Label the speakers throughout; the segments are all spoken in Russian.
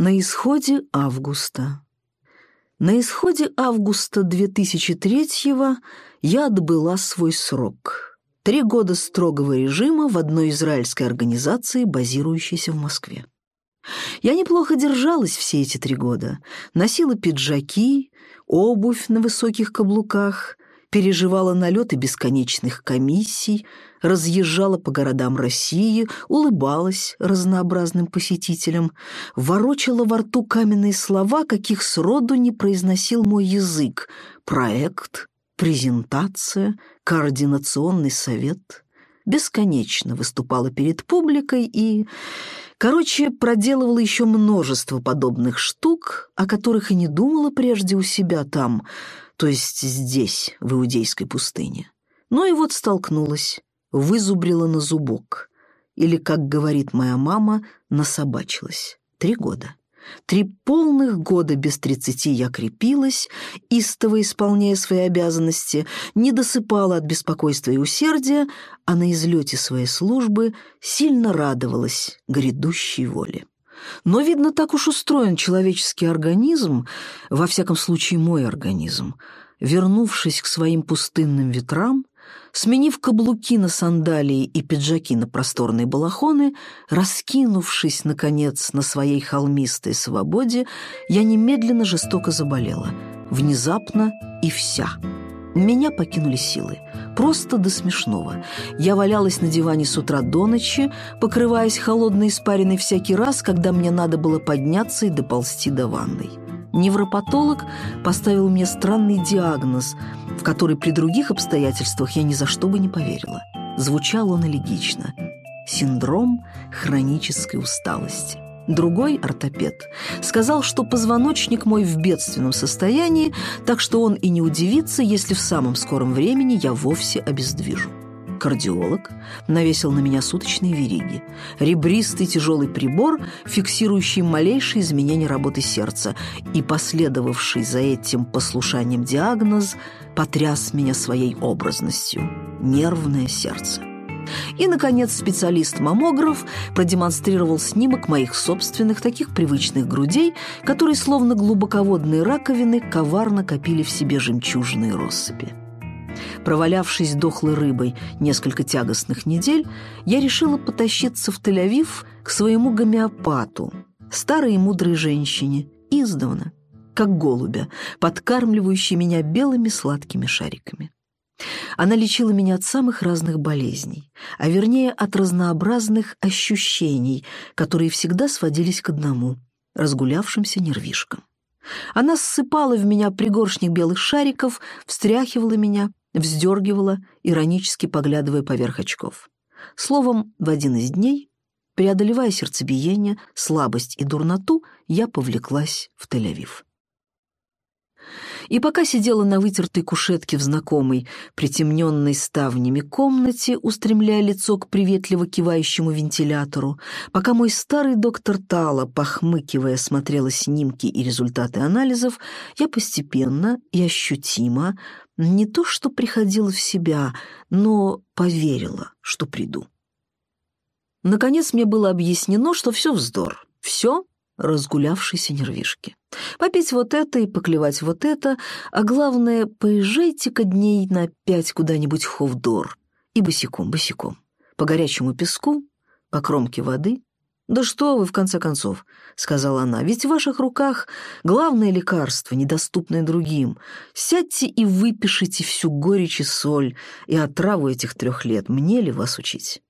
Speaker 1: На исходе августа. На исходе августа 2003-го я отбыла свой срок. Три года строгого режима в одной израильской организации, базирующейся в Москве. Я неплохо держалась все эти три года. Носила пиджаки, обувь на высоких каблуках, переживала налеты бесконечных комиссий, разъезжала по городам России, улыбалась разнообразным посетителям, ворочала во рту каменные слова, каких сроду не произносил мой язык. Проект, презентация, координационный совет. Бесконечно выступала перед публикой и... Короче, проделывала еще множество подобных штук, о которых и не думала прежде у себя там, то есть здесь, в Иудейской пустыне. Ну и вот столкнулась, вызубрила на зубок. Или, как говорит моя мама, насобачилась. Три года. Три полных года без тридцати я крепилась, истово исполняя свои обязанности, не досыпала от беспокойства и усердия, а на излете своей службы сильно радовалась грядущей воле. Но, видно, так уж устроен человеческий организм, во всяком случае мой организм, вернувшись к своим пустынным ветрам, Сменив каблуки на сандалии и пиджаки на просторные балахоны, раскинувшись, наконец, на своей холмистой свободе, я немедленно жестоко заболела. Внезапно и вся. Меня покинули силы. Просто до смешного. Я валялась на диване с утра до ночи, покрываясь холодной испариной всякий раз, когда мне надо было подняться и доползти до ванной. Невропатолог поставил мне странный диагноз, в который при других обстоятельствах я ни за что бы не поверила. Звучал он элегично. Синдром хронической усталости. Другой ортопед сказал, что позвоночник мой в бедственном состоянии, так что он и не удивится, если в самом скором времени я вовсе обездвижу. Кардиолог навесил на меня суточные вериги. Ребристый тяжелый прибор, фиксирующий малейшие изменения работы сердца, и последовавший за этим послушанием диагноз потряс меня своей образностью – нервное сердце. И, наконец, специалист-маммограф продемонстрировал снимок моих собственных, таких привычных грудей, которые, словно глубоководные раковины, коварно копили в себе жемчужные россыпи. Провалявшись дохлой рыбой несколько тягостных недель, я решила потащиться в Тель-Авив к своему гомеопату, старой и мудрой женщине, издавна, как голубя, подкармливающей меня белыми сладкими шариками. Она лечила меня от самых разных болезней, а вернее от разнообразных ощущений, которые всегда сводились к одному — разгулявшимся нервишкам. Она ссыпала в меня пригоршник белых шариков, встряхивала меня, вздергивала, иронически поглядывая поверх очков. Словом, в один из дней, преодолевая сердцебиение, слабость и дурноту, я повлеклась в Тель-Авив. И пока сидела на вытертой кушетке в знакомой, притемненной ставнями комнате, устремляя лицо к приветливо кивающему вентилятору, пока мой старый доктор Тала, похмыкивая, смотрела снимки и результаты анализов, я постепенно и ощутимо не то что приходила в себя, но поверила, что приду. Наконец мне было объяснено, что все вздор, все разгулявшиеся нервишки. Попить вот это и поклевать вот это, а главное, поезжайте-ка дней на пять куда-нибудь в Ховдор. И босиком, босиком. По горячему песку, по кромке воды. «Да что вы, в конце концов», — сказала она, — «ведь в ваших руках главное лекарство, недоступное другим. Сядьте и выпишите всю горечь и соль и отраву этих трех лет. Мне ли вас учить?»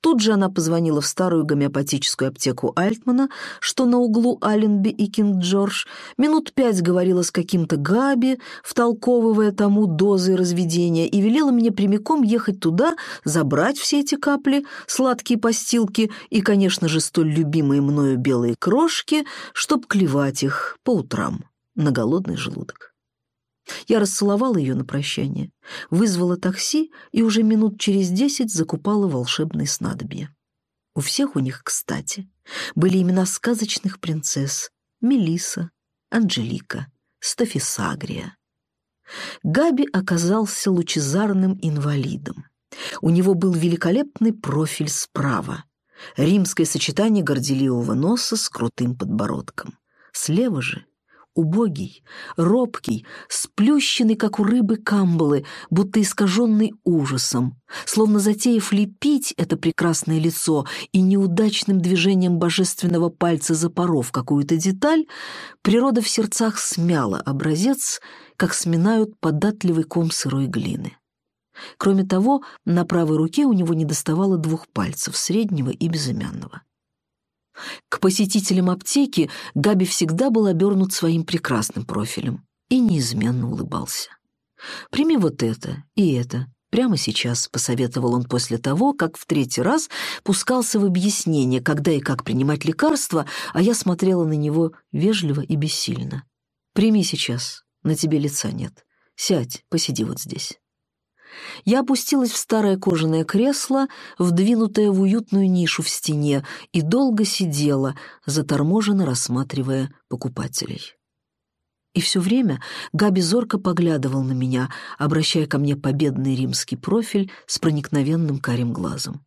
Speaker 1: Тут же она позвонила в старую гомеопатическую аптеку Альтмана, что на углу Алленби и Кинг-Джордж, минут пять говорила с каким-то Габи, втолковывая тому дозы разведения, и велела мне прямиком ехать туда, забрать все эти капли, сладкие постилки и, конечно же, столь любимые мною белые крошки, чтоб клевать их по утрам на голодный желудок. Я расцеловала ее на прощание, вызвала такси и уже минут через десять закупала волшебные снадобья. У всех у них, кстати, были имена сказочных принцесс Мелиса, Анжелика, Стафисагрия. Габи оказался лучезарным инвалидом. У него был великолепный профиль справа. Римское сочетание горделивого носа с крутым подбородком. Слева же убогий, робкий, сплющенный, как у рыбы камбалы, будто искаженный ужасом. Словно затеяв лепить это прекрасное лицо и неудачным движением божественного пальца запоров какую-то деталь, природа в сердцах смяла образец, как сминают податливый ком сырой глины. Кроме того, на правой руке у него недоставало двух пальцев, среднего и безымянного. К посетителям аптеки Габи всегда был обернут своим прекрасным профилем и неизменно улыбался. «Прими вот это и это, прямо сейчас», — посоветовал он после того, как в третий раз пускался в объяснение, когда и как принимать лекарства, а я смотрела на него вежливо и бессильно. «Прими сейчас, на тебе лица нет. Сядь, посиди вот здесь». Я опустилась в старое кожаное кресло, вдвинутое в уютную нишу в стене, и долго сидела, заторможенно рассматривая покупателей. И все время Габи зорко поглядывал на меня, обращая ко мне победный римский профиль с проникновенным карим глазом.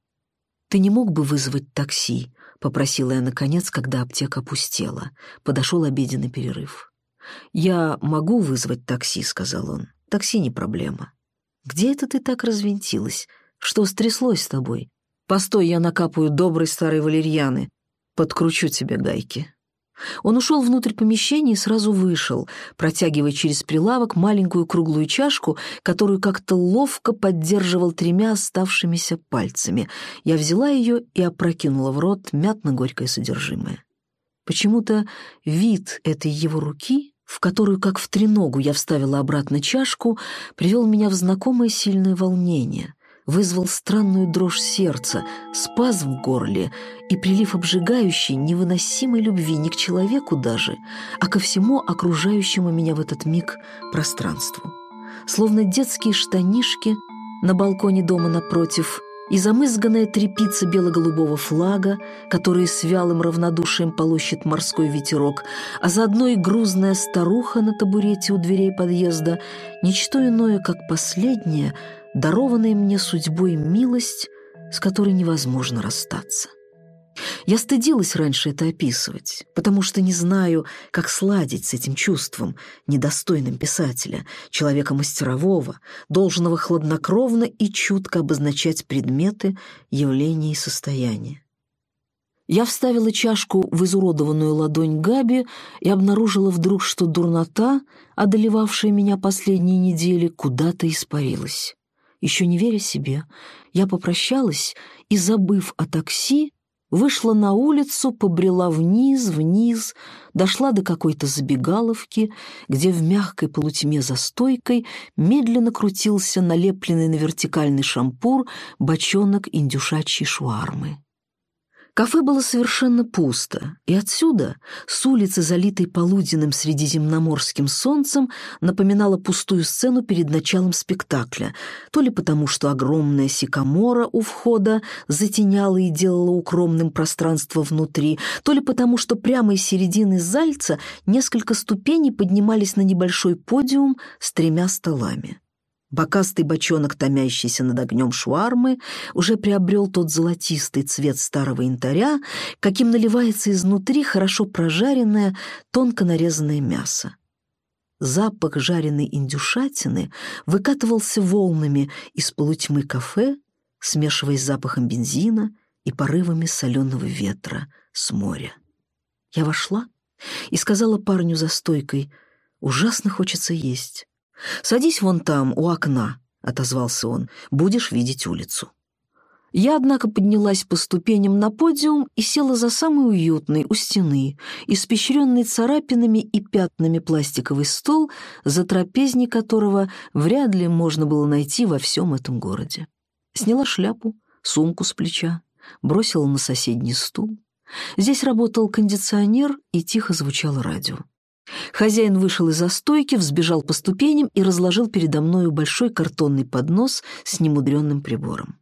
Speaker 1: «Ты не мог бы вызвать такси?» — попросила я, наконец, когда аптека опустела. Подошел обеденный перерыв. «Я могу вызвать такси», — сказал он. «Такси не проблема». Где это ты так развинтилась? Что стряслось с тобой? Постой, я накапаю доброй старой валерьяны. Подкручу тебе гайки». Он ушел внутрь помещения и сразу вышел, протягивая через прилавок маленькую круглую чашку, которую как-то ловко поддерживал тремя оставшимися пальцами. Я взяла ее и опрокинула в рот мятно-горькое содержимое. Почему-то вид этой его руки в которую, как в треногу, я вставила обратно чашку, привел меня в знакомое сильное волнение, вызвал странную дрожь сердца, спазм в горле и прилив обжигающей, невыносимой любви не к человеку даже, а ко всему окружающему меня в этот миг пространству. Словно детские штанишки на балконе дома напротив — и замызганная трепица бело-голубого флага, который с вялым равнодушием полощет морской ветерок, а заодно и грузная старуха на табурете у дверей подъезда, ничто иное, как последняя, дарованная мне судьбой милость, с которой невозможно расстаться. Я стыдилась раньше это описывать, потому что не знаю, как сладить с этим чувством, недостойным писателя, человека мастерового, должного хладнокровно и чутко обозначать предметы, явления и состояния. Я вставила чашку в изуродованную ладонь Габи и обнаружила вдруг, что дурнота, одолевавшая меня последние недели, куда-то испарилась. Еще не веря себе, я попрощалась и, забыв о такси, Вышла на улицу, побрела вниз, вниз, дошла до какой-то забегаловки, где в мягкой полутьме за стойкой медленно крутился налепленный на вертикальный шампур бочонок индюшачьей шуармы. Кафе было совершенно пусто, и отсюда, с улицы, залитой полуденным средиземноморским солнцем, напоминала пустую сцену перед началом спектакля, то ли потому, что огромная сикамора у входа затеняла и делала укромным пространство внутри, то ли потому, что прямо из середины зальца несколько ступеней поднимались на небольшой подиум с тремя столами. Бокастый бочонок, томящийся над огнем шуармы, уже приобрел тот золотистый цвет старого янтаря, каким наливается изнутри хорошо прожаренное, тонко нарезанное мясо. Запах жареной индюшатины выкатывался волнами из полутьмы кафе, смешиваясь с запахом бензина и порывами соленого ветра с моря. Я вошла и сказала парню за стойкой, «Ужасно хочется есть». «Садись вон там, у окна», — отозвался он, — «будешь видеть улицу». Я, однако, поднялась по ступеням на подиум и села за самый уютный, у стены, испещренный царапинами и пятнами пластиковый стол, за трапезни которого вряд ли можно было найти во всем этом городе. Сняла шляпу, сумку с плеча, бросила на соседний стул. Здесь работал кондиционер и тихо звучало радио. Хозяин вышел из застойки, взбежал по ступеням и разложил передо мною большой картонный поднос с немудренным прибором.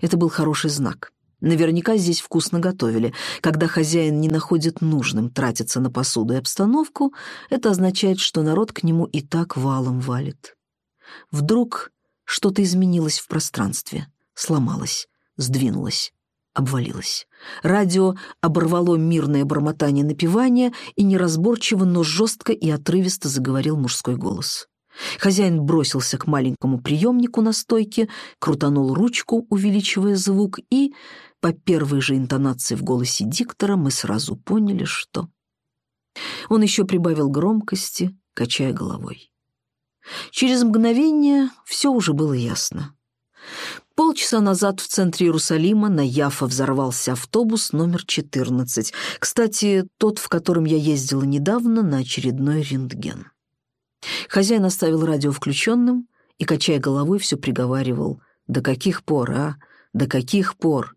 Speaker 1: Это был хороший знак. Наверняка здесь вкусно готовили. Когда хозяин не находит нужным тратиться на посуду и обстановку, это означает, что народ к нему и так валом валит. Вдруг что-то изменилось в пространстве, сломалось, сдвинулось. Обвалилось. Радио оборвало мирное бормотание напевания и неразборчиво, но жестко и отрывисто заговорил мужской голос. Хозяин бросился к маленькому приемнику на стойке, крутанул ручку, увеличивая звук, и, по первой же интонации в голосе диктора, мы сразу поняли, что... Он еще прибавил громкости, качая головой. Через мгновение все уже было ясно. Полчаса назад в центре Иерусалима на Яфа взорвался автобус номер 14. Кстати, тот, в котором я ездила недавно на очередной рентген. Хозяин оставил радио включенным и, качая головой, все приговаривал. «До каких пор, а? До каких пор?»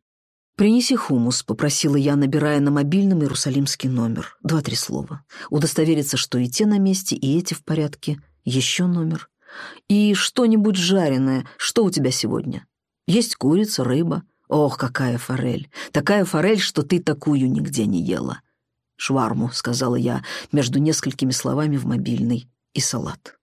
Speaker 1: «Принеси хумус», — попросила я, набирая на мобильном иерусалимский номер. Два-три слова. Удостовериться, что и те на месте, и эти в порядке. Еще номер. «И что-нибудь жареное. Что у тебя сегодня?» «Есть курица, рыба. Ох, какая форель! Такая форель, что ты такую нигде не ела». «Шварму», — сказала я, между несколькими словами в мобильный, и салат.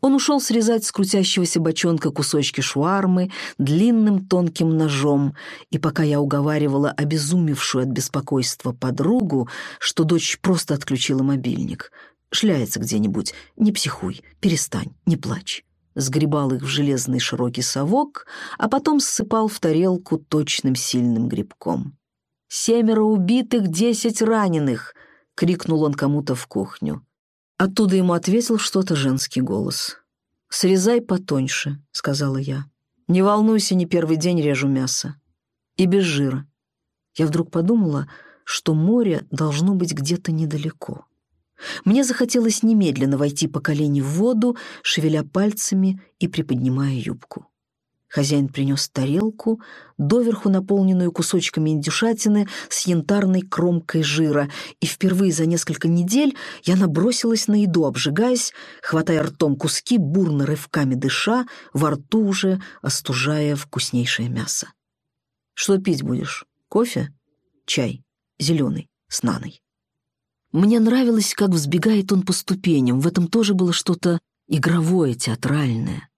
Speaker 1: Он ушел срезать с крутящегося бочонка кусочки швармы длинным тонким ножом, и пока я уговаривала обезумевшую от беспокойства подругу, что дочь просто отключила мобильник, шляется где-нибудь, не психуй, перестань, не плачь, сгребал их в железный широкий совок, а потом ссыпал в тарелку точным сильным грибком. «Семеро убитых, десять раненых!» — крикнул он кому-то в кухню. Оттуда ему ответил что-то женский голос. «Срезай потоньше», — сказала я. «Не волнуйся, не первый день режу мясо. И без жира». Я вдруг подумала, что море должно быть где-то недалеко. Мне захотелось немедленно войти по колени в воду, шевеля пальцами и приподнимая юбку. Хозяин принес тарелку, доверху наполненную кусочками индюшатины с янтарной кромкой жира, и впервые за несколько недель я набросилась на еду, обжигаясь, хватая ртом куски, бурно рывками дыша, во рту уже остужая вкуснейшее мясо. «Что пить будешь? Кофе? Чай? Зеленый, с наной?» Мне нравилось, как взбегает он по ступеням, в этом тоже было что-то игровое, театральное.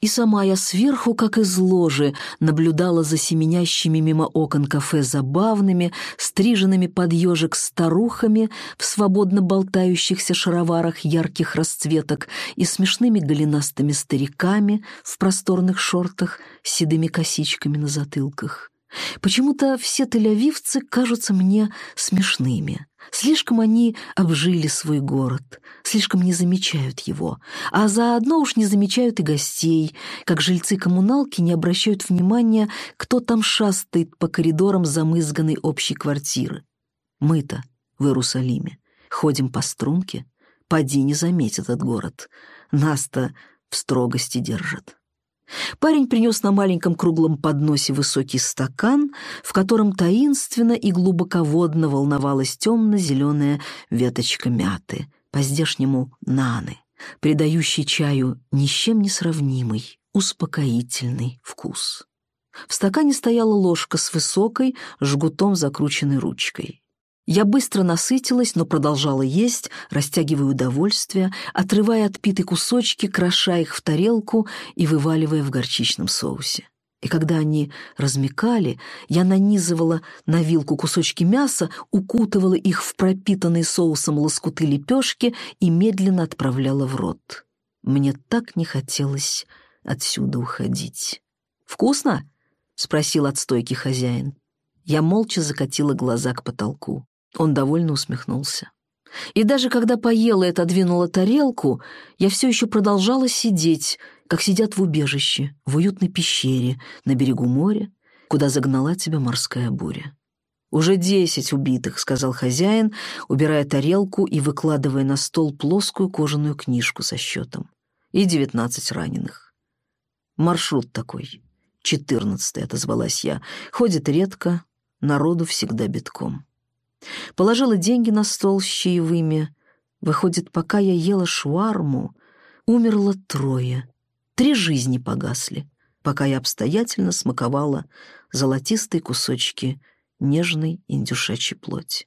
Speaker 1: И сама я сверху, как из ложи, наблюдала за семенящими мимо окон кафе забавными, стриженными под ежик старухами в свободно болтающихся шароварах ярких расцветок и смешными голенастыми стариками в просторных шортах с седыми косичками на затылках. Почему-то все тель кажутся мне смешными. Слишком они обжили свой город, слишком не замечают его, а заодно уж не замечают и гостей, как жильцы коммуналки не обращают внимания, кто там шастает по коридорам замызганной общей квартиры. Мы-то в Иерусалиме ходим по струнке, поди не заметит этот город, нас-то в строгости держат. Парень принес на маленьком круглом подносе высокий стакан, в котором таинственно и глубоководно волновалась темно-зеленая веточка мяты, по-здешнему наны, придающий чаю ни с чем не сравнимый, успокоительный вкус. В стакане стояла ложка с высокой, жгутом закрученной ручкой. Я быстро насытилась, но продолжала есть, растягивая удовольствие, отрывая отпитые кусочки, кроша их в тарелку и вываливая в горчичном соусе. И когда они размекали, я нанизывала на вилку кусочки мяса, укутывала их в пропитанные соусом лоскуты лепешки и медленно отправляла в рот. Мне так не хотелось отсюда уходить. «Вкусно?» — спросил от стойки хозяин. Я молча закатила глаза к потолку. Он довольно усмехнулся. И даже когда поела и отодвинула тарелку, я все еще продолжала сидеть, как сидят в убежище, в уютной пещере на берегу моря, куда загнала тебя морская буря. «Уже десять убитых», — сказал хозяин, убирая тарелку и выкладывая на стол плоскую кожаную книжку со счетом. «И девятнадцать раненых». «Маршрут такой. Четырнадцатый», — отозвалась я. «Ходит редко, народу всегда битком». Положила деньги на стол с чаевыми. Выходит, пока я ела шварму, умерло трое. Три жизни погасли, пока я обстоятельно смаковала золотистые кусочки нежной индюшачьей плоти.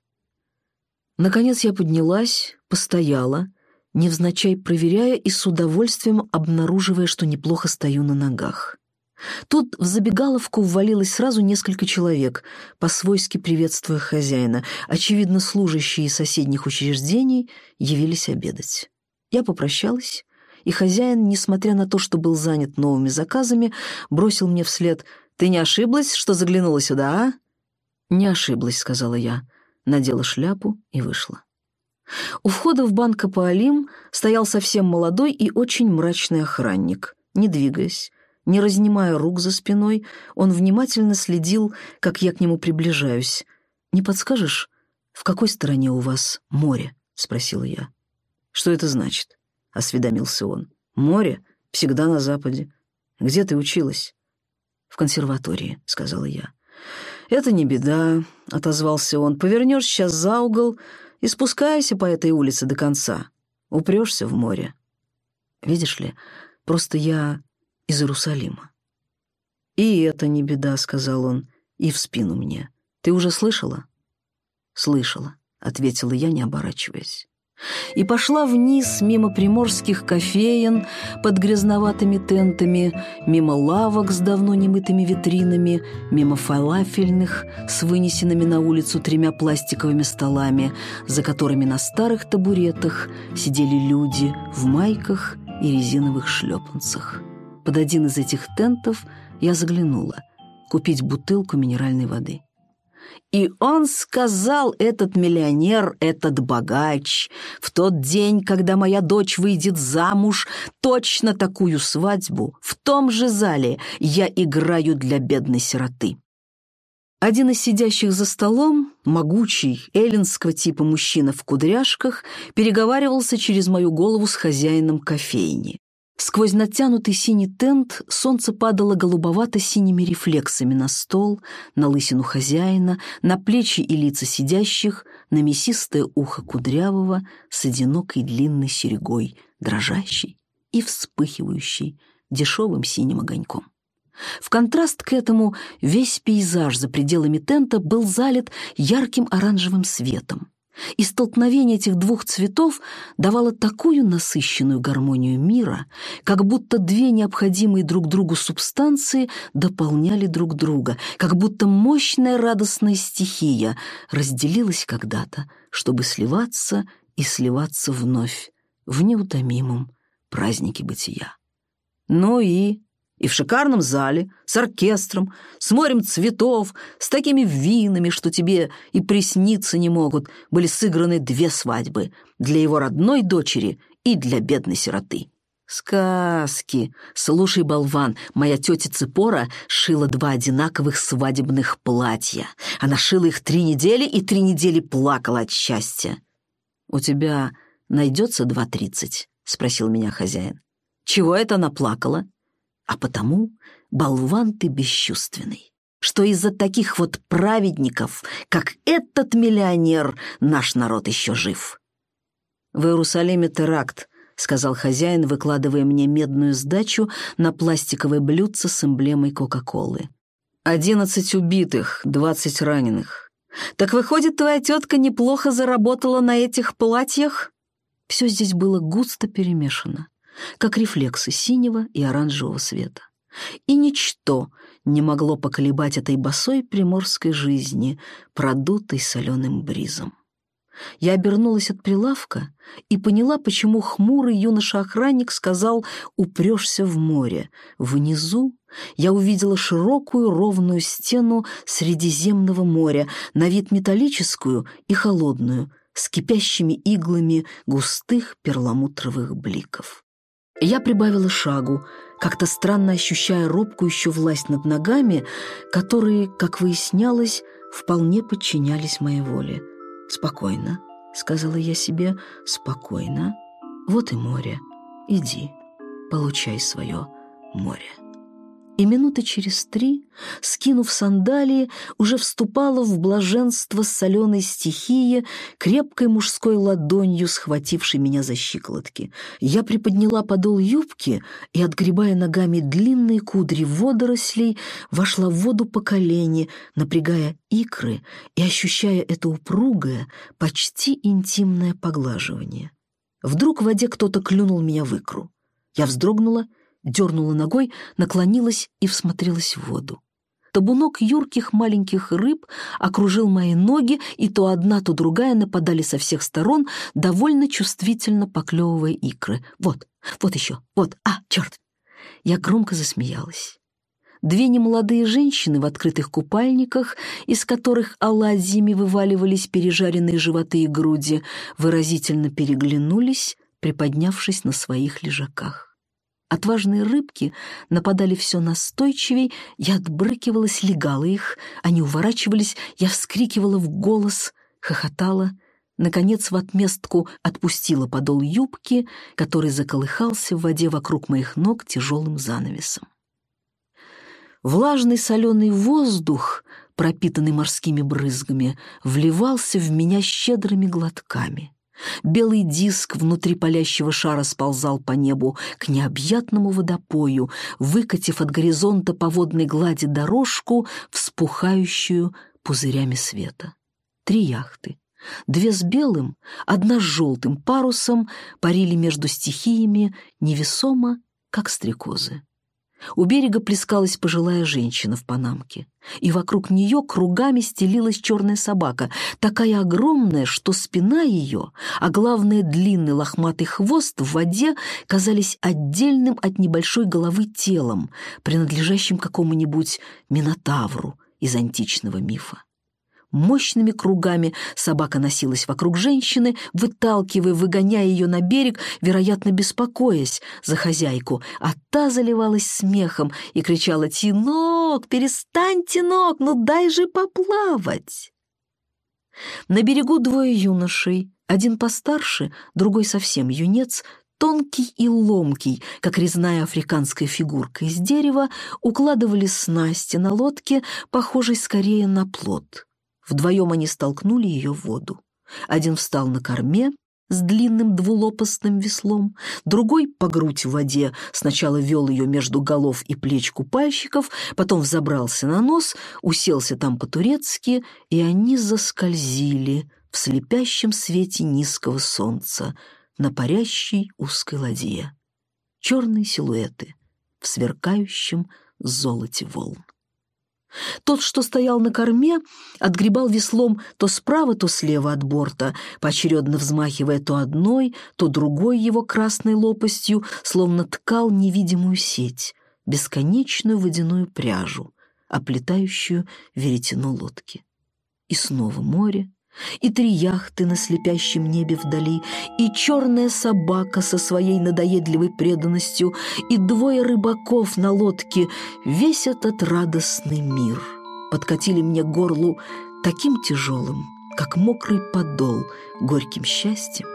Speaker 1: Наконец я поднялась, постояла, невзначай проверяя и с удовольствием обнаруживая, что неплохо стою на ногах. Тут в забегаловку ввалилось сразу несколько человек, по-свойски приветствуя хозяина. Очевидно, служащие соседних учреждений явились обедать. Я попрощалась, и хозяин, несмотря на то, что был занят новыми заказами, бросил мне вслед «Ты не ошиблась, что заглянула сюда, а?» «Не ошиблась», — сказала я, надела шляпу и вышла. У входа в банк Апаалим стоял совсем молодой и очень мрачный охранник, не двигаясь. Не разнимая рук за спиной, он внимательно следил, как я к нему приближаюсь. «Не подскажешь, в какой стороне у вас море?» — спросила я. «Что это значит?» — осведомился он. «Море всегда на западе. Где ты училась?» «В консерватории», — сказала я. «Это не беда», — отозвался он. «Повернешь сейчас за угол и спускайся по этой улице до конца. Упрешься в море. Видишь ли, просто я из Иерусалима. «И это не беда», — сказал он, и в спину мне. «Ты уже слышала?» «Слышала», — ответила я, не оборачиваясь. И пошла вниз мимо приморских кофеен под грязноватыми тентами, мимо лавок с давно немытыми витринами, мимо фалафельных с вынесенными на улицу тремя пластиковыми столами, за которыми на старых табуретах сидели люди в майках и резиновых шлепанцах. Под один из этих тентов я заглянула купить бутылку минеральной воды. И он сказал, этот миллионер, этот богач, в тот день, когда моя дочь выйдет замуж, точно такую свадьбу в том же зале я играю для бедной сироты. Один из сидящих за столом, могучий, эллинского типа мужчина в кудряшках, переговаривался через мою голову с хозяином кофейни. Сквозь натянутый синий тент солнце падало голубовато-синими рефлексами на стол, на лысину хозяина, на плечи и лица сидящих, на мясистое ухо кудрявого с одинокой длинной серегой, дрожащей и вспыхивающей дешевым синим огоньком. В контраст к этому весь пейзаж за пределами тента был залит ярким оранжевым светом. И столкновение этих двух цветов давало такую насыщенную гармонию мира, как будто две необходимые друг другу субстанции дополняли друг друга, как будто мощная радостная стихия разделилась когда-то, чтобы сливаться и сливаться вновь в неутомимом празднике бытия. Ну и и в шикарном зале, с оркестром, с морем цветов, с такими винами, что тебе и присниться не могут, были сыграны две свадьбы для его родной дочери и для бедной сироты. Сказки. Слушай, болван, моя тетя Цепора шила два одинаковых свадебных платья. Она шила их три недели и три недели плакала от счастья. «У тебя найдется два тридцать?» — спросил меня хозяин. «Чего это она плакала?» А потому, болван ты бесчувственный, что из-за таких вот праведников, как этот миллионер, наш народ еще жив. В Иерусалиме теракт, — сказал хозяин, выкладывая мне медную сдачу на пластиковое блюдце с эмблемой Кока-Колы. «Одиннадцать убитых, двадцать раненых. Так выходит, твоя тетка неплохо заработала на этих платьях?» Все здесь было густо перемешано как рефлексы синего и оранжевого света. И ничто не могло поколебать этой босой приморской жизни, продутой соленым бризом. Я обернулась от прилавка и поняла, почему хмурый юноша-охранник сказал «упрешься в море». Внизу я увидела широкую ровную стену Средиземного моря, на вид металлическую и холодную, с кипящими иглами густых перламутровых бликов. Я прибавила шагу, как-то странно ощущая робкую еще власть над ногами, которые, как выяснялось, вполне подчинялись моей воле. «Спокойно», — сказала я себе, — «спокойно. Вот и море. Иди, получай свое море». И минуты через три, скинув сандалии, уже вступала в блаженство соленой стихии, крепкой мужской ладонью схватившей меня за щиколотки. Я приподняла подол юбки и, отгребая ногами длинные кудри водорослей, вошла в воду по колени, напрягая икры и ощущая это упругое, почти интимное поглаживание. Вдруг в воде кто-то клюнул меня в икру. Я вздрогнула дернула ногой, наклонилась и всмотрелась в воду. Табунок юрких маленьких рыб окружил мои ноги, и то одна, то другая нападали со всех сторон, довольно чувствительно поклевывая икры. Вот, вот еще, вот, а, черт! Я громко засмеялась. Две немолодые женщины в открытых купальниках, из которых оладьями вываливались пережаренные животы и груди, выразительно переглянулись, приподнявшись на своих лежаках. Отважные рыбки нападали все настойчивей, я отбрыкивалась, легала их, они уворачивались, я вскрикивала в голос, хохотала, наконец в отместку отпустила подол юбки, который заколыхался в воде вокруг моих ног тяжелым занавесом. Влажный соленый воздух, пропитанный морскими брызгами, вливался в меня щедрыми глотками. Белый диск внутри палящего шара сползал по небу к необъятному водопою, выкатив от горизонта по водной глади дорожку, вспухающую пузырями света. Три яхты. Две с белым, одна с желтым парусом парили между стихиями невесомо, как стрекозы. У берега плескалась пожилая женщина в панамке, и вокруг нее кругами стелилась черная собака, такая огромная, что спина ее, а главное длинный лохматый хвост в воде казались отдельным от небольшой головы телом, принадлежащим какому-нибудь минотавру из античного мифа. Мощными кругами собака носилась вокруг женщины, выталкивая, выгоняя ее на берег, вероятно, беспокоясь за хозяйку, а та заливалась смехом и кричала «Тинок, перестань, Тинок, ну дай же поплавать!» На берегу двое юношей, один постарше, другой совсем юнец, тонкий и ломкий, как резная африканская фигурка из дерева, укладывали снасти на лодке, похожей скорее на плот. Вдвоем они столкнули ее в воду. Один встал на корме с длинным двулопастным веслом, другой по грудь в воде сначала вел ее между голов и плеч купальщиков, потом взобрался на нос, уселся там по-турецки, и они заскользили в слепящем свете низкого солнца на парящей узкой ладье. Черные силуэты в сверкающем золоте волн. Тот, что стоял на корме, отгребал веслом то справа, то слева от борта, поочередно взмахивая то одной, то другой его красной лопастью, словно ткал невидимую сеть, бесконечную водяную пряжу, оплетающую веретено лодки. И снова море, и три яхты на слепящем небе вдали, и черная собака со своей надоедливой преданностью, и двое рыбаков на лодке, весь этот радостный мир подкатили мне горлу таким тяжелым, как мокрый подол, горьким счастьем,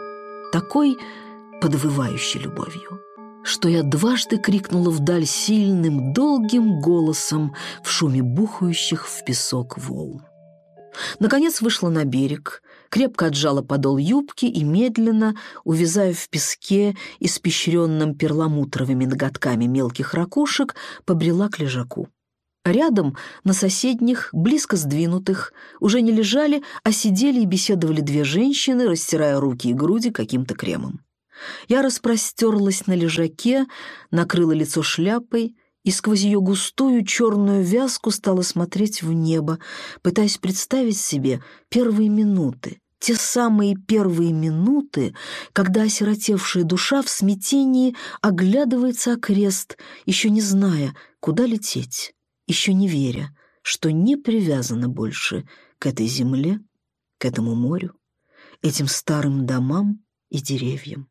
Speaker 1: такой подвывающей любовью, что я дважды крикнула вдаль сильным, долгим голосом в шуме бухающих в песок волн. Наконец вышла на берег, крепко отжала подол юбки и медленно, увязая в песке, испещренном перламутровыми ноготками мелких ракушек, побрела к лежаку. Рядом, на соседних, близко сдвинутых, уже не лежали, а сидели и беседовали две женщины, растирая руки и груди каким-то кремом. Я распростерлась на лежаке, накрыла лицо шляпой — и сквозь ее густую черную вязку стала смотреть в небо, пытаясь представить себе первые минуты, те самые первые минуты, когда осиротевшая душа в смятении оглядывается окрест, еще не зная, куда лететь, еще не веря, что не привязана больше к этой земле, к этому морю, этим старым домам и деревьям.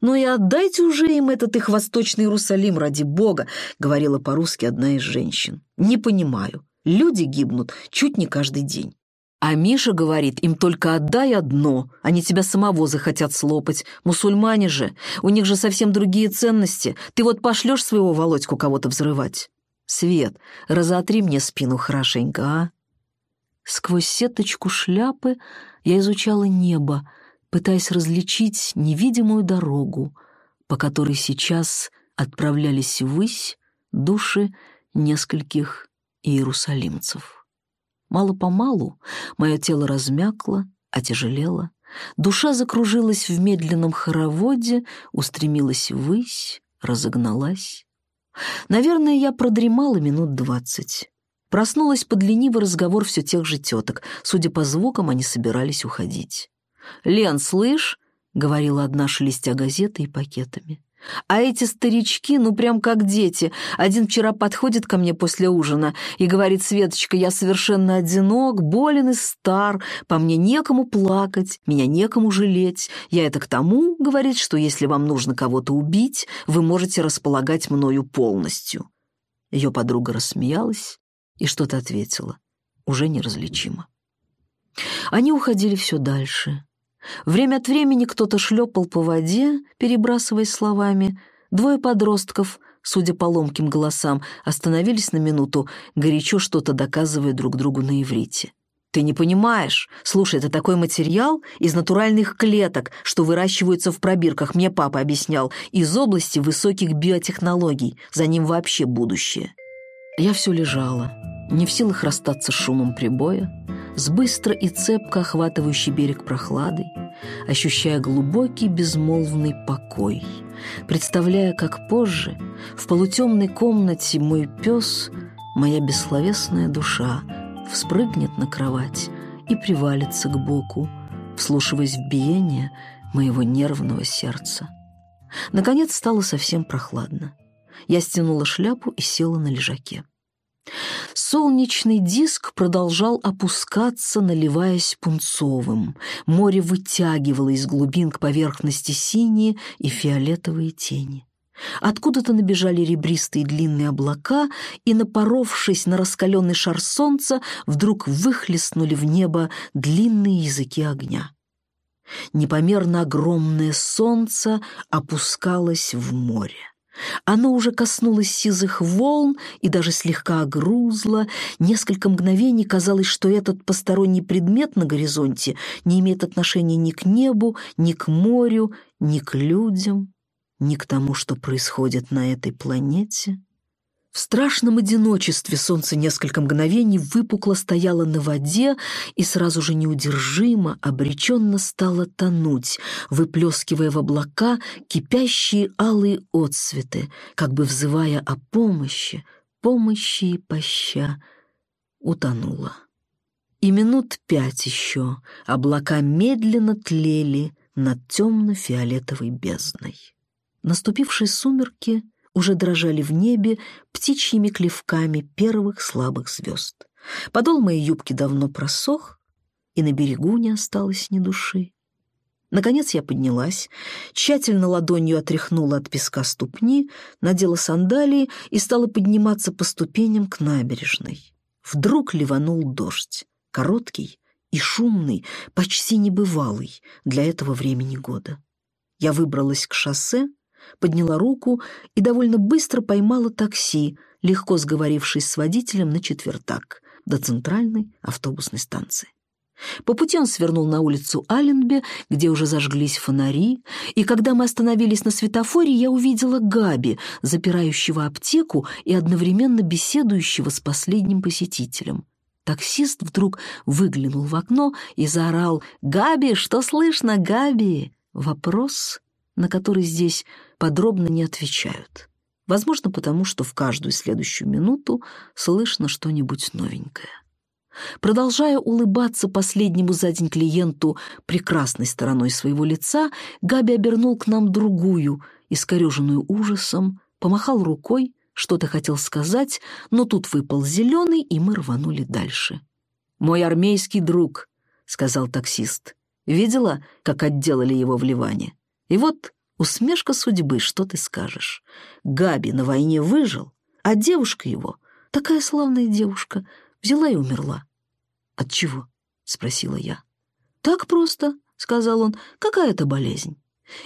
Speaker 1: «Ну и отдайте уже им этот их восточный Иерусалим, ради Бога», — говорила по-русски одна из женщин. «Не понимаю. Люди гибнут чуть не каждый день». А Миша говорит, им только отдай одно, они тебя самого захотят слопать. Мусульмане же, у них же совсем другие ценности. Ты вот пошлешь своего Володьку кого-то взрывать? Свет, разотри мне спину хорошенько, а? Сквозь сеточку шляпы я изучала небо, пытаясь различить невидимую дорогу, по которой сейчас отправлялись ввысь души нескольких иерусалимцев. Мало-помалу мое тело размякло, отяжелело, душа закружилась в медленном хороводе, устремилась ввысь, разогналась. Наверное, я продремала минут двадцать. Проснулась под ленивый разговор все тех же теток. Судя по звукам, они собирались уходить. «Лен, слышь?» — говорила одна, шелестя газетой и пакетами. А эти старички, ну прям как дети. Один вчера подходит ко мне после ужина и говорит, «Светочка, я совершенно одинок, болен и стар, по мне некому плакать, меня некому жалеть. Я это к тому, — говорит, — что если вам нужно кого-то убить, вы можете располагать мною полностью». Ее подруга рассмеялась и что-то ответила, уже неразличимо. Они уходили все дальше. Время от времени кто-то шлепал по воде, перебрасываясь словами. Двое подростков, судя по ломким голосам, остановились на минуту, горячо что-то доказывая друг другу на иврите. «Ты не понимаешь. Слушай, это такой материал из натуральных клеток, что выращиваются в пробирках, мне папа объяснял, из области высоких биотехнологий. За ним вообще будущее». Я все лежала, не в силах расстаться с шумом прибоя, с быстро и цепко охватывающий берег прохладой, ощущая глубокий безмолвный покой, представляя, как позже в полутемной комнате мой пес, моя бессловесная душа, вспрыгнет на кровать и привалится к боку, вслушиваясь в биение моего нервного сердца. Наконец стало совсем прохладно. Я стянула шляпу и села на лежаке. Солнечный диск продолжал опускаться, наливаясь пунцовым. Море вытягивало из глубин к поверхности синие и фиолетовые тени. Откуда-то набежали ребристые длинные облака и, напоровшись на раскаленный шар солнца, вдруг выхлестнули в небо длинные языки огня. Непомерно огромное солнце опускалось в море. Оно уже коснулось сизых волн и даже слегка огрузло. Несколько мгновений казалось, что этот посторонний предмет на горизонте не имеет отношения ни к небу, ни к морю, ни к людям, ни к тому, что происходит на этой планете. В страшном одиночестве солнце несколько мгновений выпукло стояло на воде и сразу же неудержимо, обреченно стало тонуть, выплескивая в облака кипящие алые отсветы, как бы взывая о помощи, помощи и поща, утонула. И минут пять еще облака медленно тлели над темно-фиолетовой бездной. Наступившие сумерки — уже дрожали в небе птичьими клевками первых слабых звезд. Подол моей юбки давно просох, и на берегу не осталось ни души. Наконец я поднялась, тщательно ладонью отряхнула от песка ступни, надела сандалии и стала подниматься по ступеням к набережной. Вдруг ливанул дождь, короткий и шумный, почти небывалый для этого времени года. Я выбралась к шоссе, подняла руку и довольно быстро поймала такси, легко сговорившись с водителем на четвертак до центральной автобусной станции. По пути он свернул на улицу Аленбе, где уже зажглись фонари, и когда мы остановились на светофоре, я увидела Габи, запирающего аптеку и одновременно беседующего с последним посетителем. Таксист вдруг выглянул в окно и заорал «Габи, что слышно, Габи?» Вопрос на который здесь подробно не отвечают. Возможно, потому что в каждую следующую минуту слышно что-нибудь новенькое. Продолжая улыбаться последнему за день клиенту прекрасной стороной своего лица, Габи обернул к нам другую, искореженную ужасом, помахал рукой, что-то хотел сказать, но тут выпал зеленый, и мы рванули дальше. «Мой армейский друг», — сказал таксист. «Видела, как отделали его в Ливане? И вот усмешка судьбы, что ты скажешь. Габи на войне выжил, а девушка его, такая славная девушка, взяла и умерла. От чего? спросила я. Так просто, сказал он, какая это болезнь.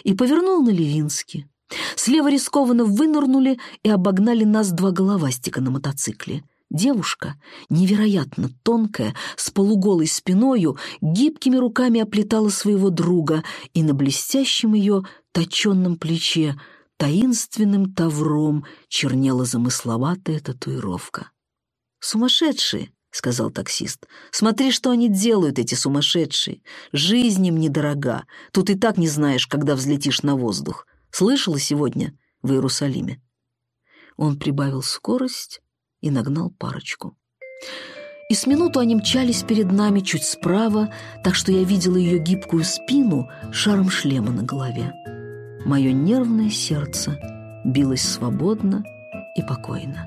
Speaker 1: И повернул на Левински. Слева рискованно вынырнули и обогнали нас два головастика на мотоцикле. Девушка, невероятно тонкая, с полуголой спиною, гибкими руками оплетала своего друга, и на блестящем ее точенном плече таинственным тавром чернела замысловатая татуировка. «Сумасшедшие!» — сказал таксист. «Смотри, что они делают, эти сумасшедшие. Жизнь им недорога. Тут и так не знаешь, когда взлетишь на воздух. Слышала сегодня? в Иерусалиме. Он прибавил скорость и нагнал парочку. И с минуту они мчались перед нами чуть справа, так что я видела ее гибкую спину шаром шлема на голове. Мое нервное сердце билось свободно и покойно.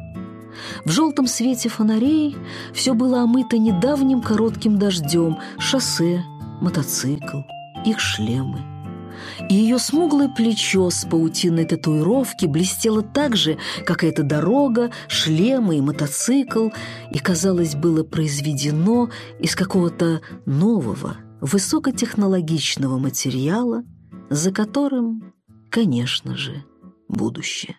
Speaker 1: В желтом свете фонарей все было омыто недавним коротким дождем, шоссе, мотоцикл, их шлемы. И ее смуглое плечо с паутиной татуировки блестело так же, как эта дорога, шлемы и мотоцикл, и, казалось, было произведено из какого-то нового, высокотехнологичного материала, за которым, конечно же, будущее.